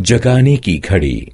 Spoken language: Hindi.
जगाने की घड़ी।